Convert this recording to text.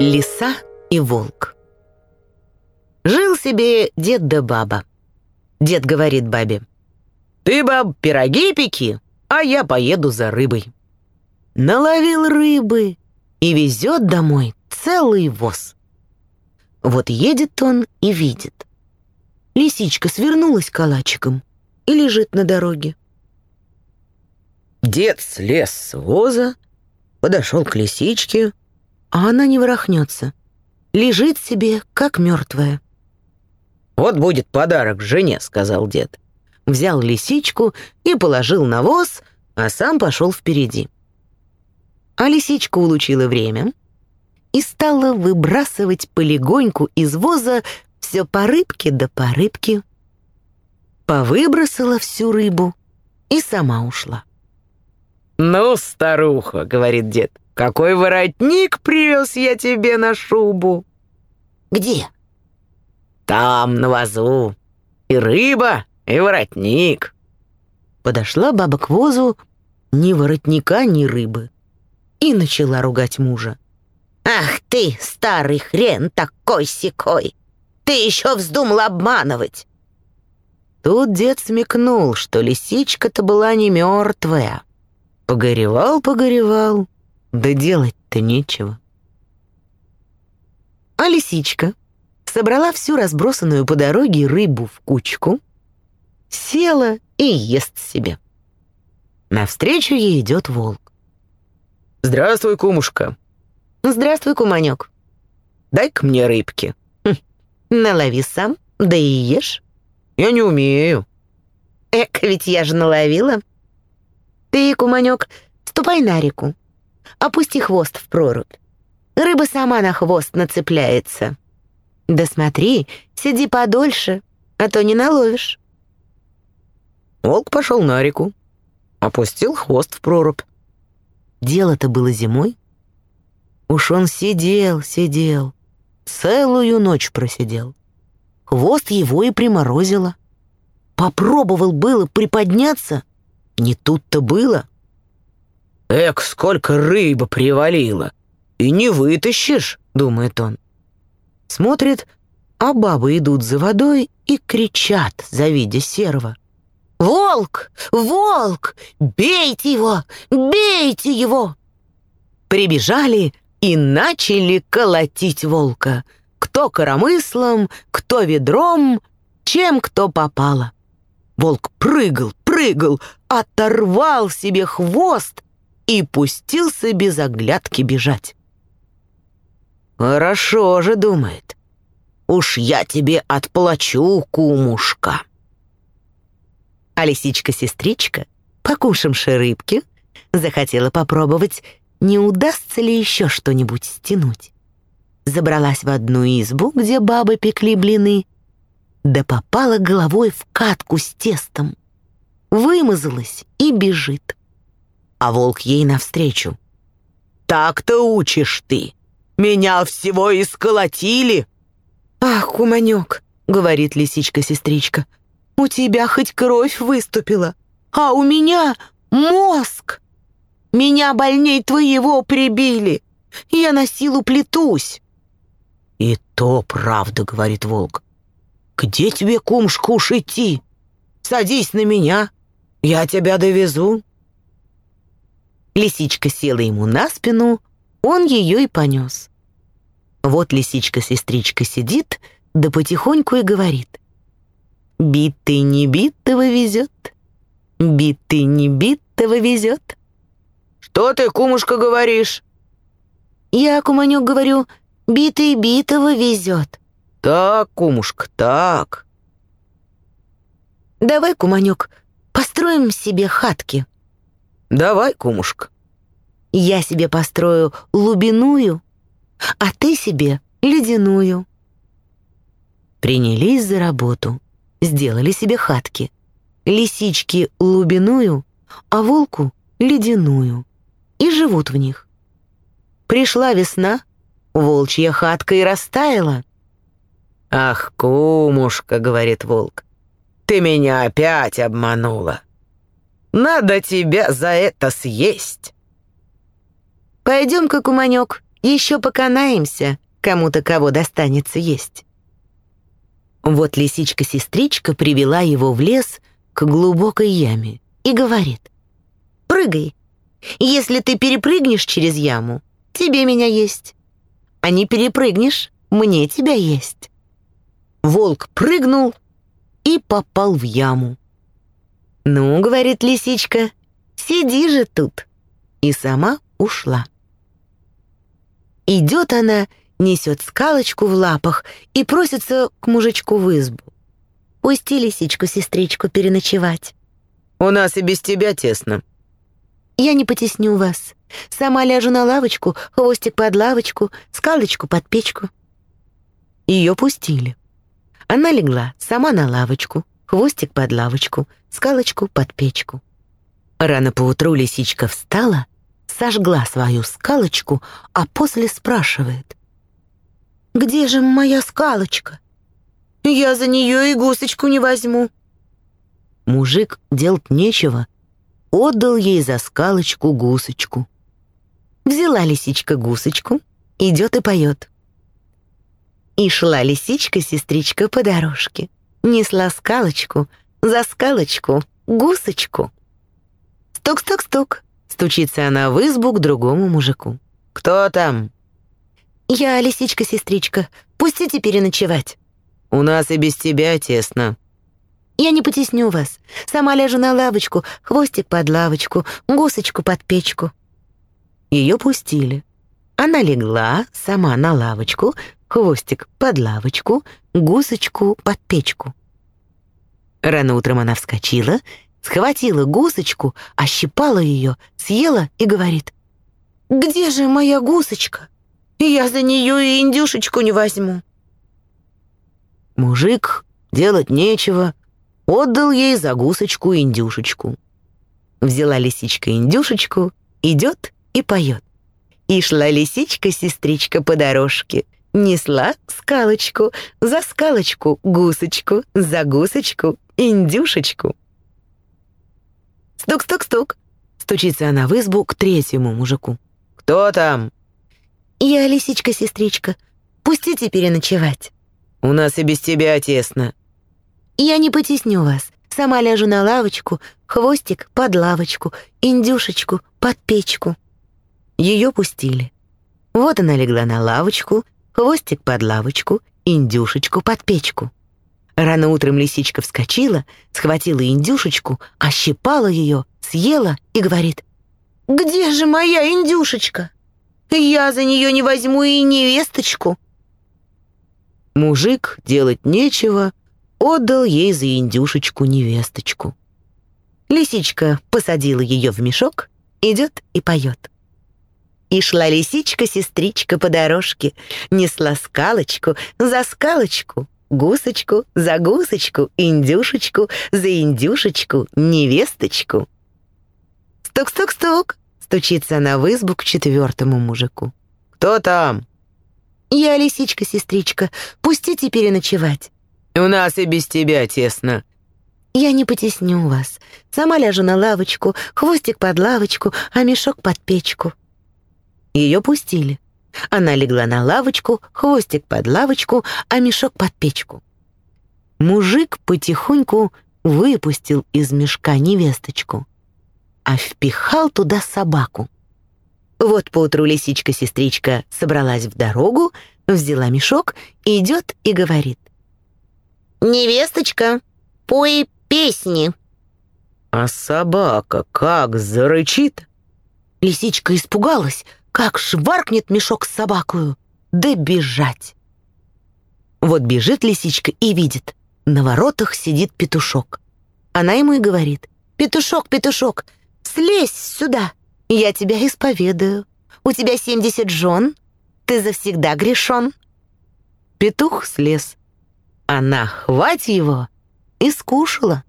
Лиса и волк. Жил себе дед да баба. Дед говорит бабе, «Ты, баб, пироги пеки, а я поеду за рыбой». Наловил рыбы и везет домой целый воз. Вот едет он и видит. Лисичка свернулась калачиком и лежит на дороге. Дед слез с воза, подошел к лисичке, а она не ворохнется. Лежит себе, как мертвая. «Вот будет подарок жене», — сказал дед. Взял лисичку и положил на воз, а сам пошел впереди. А лисичка улучила время и стала выбрасывать полегоньку из воза все по рыбке да по рыбке. Повыбросила всю рыбу и сама ушла. «Ну, старуха», — говорит дед, — «какой воротник привез я тебе на шубу». «Где?» «Там, на вазу. И рыба, и воротник». Подошла баба к возу, ни воротника, ни рыбы. И начала ругать мужа. «Ах ты, старый хрен такой-сякой! Ты еще вздумал обманывать!» Тут дед смекнул, что лисичка-то была не мертвая, Погоревал, погоревал, да делать-то нечего. А лисичка собрала всю разбросанную по дороге рыбу в кучку, села и ест себе. Навстречу ей идет волк. «Здравствуй, кумушка». «Здравствуй, куманек. Дай-ка мне рыбки». Хм, «Налови сам, да и ешь». «Я не умею». «Эк, ведь я же наловила». Ты, куманек, ступай на реку. Опусти хвост в прорубь. Рыба сама на хвост нацепляется. Да смотри, сиди подольше, а то не наловишь. Волк пошел на реку, опустил хвост в прорубь. Дело-то было зимой. Уж он сидел, сидел, целую ночь просидел. Хвост его и приморозило. Попробовал было приподняться — не тут-то было. «Эк, сколько рыбы привалило! И не вытащишь!» — думает он. Смотрит, а бабы идут за водой и кричат, завидя серого. «Волк! Волк! Бейте его! Бейте его!» Прибежали и начали колотить волка. Кто коромыслом, кто ведром, чем кто попало. Волк прыгал, прыгал, оторвал себе хвост и пустился без оглядки бежать. «Хорошо же», — думает, — «уж я тебе отплачу, кумушка». А лисичка-сестричка, покушавши рыбки, захотела попробовать, не удастся ли еще что-нибудь стянуть. Забралась в одну избу, где бабы пекли блины, да попала головой в катку с тестом. Вымазалась и бежит. А волк ей навстречу. «Так-то учишь ты! Меня всего исколотили!» «Ах, куманек!» — говорит лисичка-сестричка. «У тебя хоть кровь выступила, а у меня мозг! Меня больней твоего прибили! Я на силу плетусь!» «И то правда», — говорит волк. «Где тебе, кумушка, уж идти? Садись на меня, я тебя довезу». Лисичка села ему на спину, он ее и понес. Вот лисичка-сестричка сидит, да потихоньку и говорит. «Битый не битого везет, битый не битого везет». «Что ты, кумушка, говоришь?» «Я, куманек, говорю, битый битого везет». «Так, кумушка, так». «Давай, куманек, построим себе хатки». «Давай, кумушка». «Я себе построю лубиную, а ты себе ледяную». Принялись за работу, сделали себе хатки. Лисички — лубиную, а волку — ледяную. И живут в них. Пришла весна, волчья хатка и растаяла — «Ах, кумушка», — говорит волк, — «ты меня опять обманула. Надо тебя за это съесть». «Пойдем-ка, куманек, Еще поканаемся, кому-то кого достанется есть. Вот лисичка-сестричка привела его в лес к глубокой яме и говорит. «Прыгай. Если ты перепрыгнешь через яму, тебе меня есть. А не перепрыгнешь, мне тебя есть». Волк прыгнул и попал в яму. «Ну, — говорит лисичка, — сиди же тут». И сама ушла. Идет она, несет скалочку в лапах и просится к мужичку в избу. «Пусти лисичку-сестричку переночевать». «У нас и без тебя тесно». «Я не потесню вас. Сама ляжу на лавочку, хвостик под лавочку, скалочку под печку». Ее пустили. Она легла сама на лавочку, хвостик под лавочку, скалочку под печку. Рано поутру лисичка встала, сожгла свою скалочку, а после спрашивает. «Где же моя скалочка? Я за нее и гусочку не возьму». Мужик делать нечего, отдал ей за скалочку гусочку. Взяла лисичка гусочку, идет и поет. И шла лисичка-сестричка по дорожке, несла скалочку, за скалочку, гусочку. Стук-стук-стук, стучится она в избу к другому мужику. «Кто там?» «Я лисичка-сестричка, пустите переночевать». «У нас и без тебя тесно». «Я не потесню вас. Сама ляжу на лавочку, хвостик под лавочку, гусочку под печку». Ее пустили. Она легла сама на лавочку, хвостик под лавочку, гусочку под печку. Рано утром она вскочила, схватила гусочку, ощипала ее, съела и говорит. «Где же моя гусочка? Я за нее и индюшечку не возьму». Мужик делать нечего, отдал ей за гусочку индюшечку. Взяла лисичка индюшечку, идет и поет. И шла лисичка-сестричка по дорожке, Несла скалочку, за скалочку гусочку, за гусочку индюшечку. Стук-стук-стук. Стучится она в избу к третьему мужику. «Кто там?» «Я лисичка-сестричка. Пустите переночевать». «У нас и без тебя тесно». «Я не потесню вас. Сама ляжу на лавочку, хвостик под лавочку, индюшечку под печку». Ее пустили. Вот она легла на лавочку, хвостик под лавочку, индюшечку под печку. Рано утром лисичка вскочила, схватила индюшечку, ощипала ее, съела и говорит, «Где же моя индюшечка? Я за нее не возьму и невесточку». Мужик делать нечего, отдал ей за индюшечку невесточку. Лисичка посадила ее в мешок, идет и поет. И шла лисичка-сестричка по дорожке, несла скалочку за скалочку, гусочку за гусочку, индюшечку за индюшечку, невесточку. Стук-стук-стук, стучится она в избу к четвертому мужику. «Кто там?» «Я лисичка-сестричка, пустите переночевать». «У нас и без тебя тесно». «Я не потесню вас. Сама ляжу на лавочку, хвостик под лавочку, а мешок под печку». Ее пустили. Она легла на лавочку, хвостик под лавочку, а мешок под печку. Мужик потихоньку выпустил из мешка невесточку, а впихал туда собаку. Вот поутру лисичка-сестричка собралась в дорогу, взяла мешок, идет и говорит. «Невесточка, пой песни». А собака как зарычит? Лисичка испугалась, как шваркнет мешок с собакою, да бежать. Вот бежит лисичка и видит, на воротах сидит петушок. Она ему и говорит, «Петушок, петушок, слезь сюда, я тебя исповедую. У тебя семьдесят жен, ты завсегда грешен». Петух слез. Она хвать его и скушала.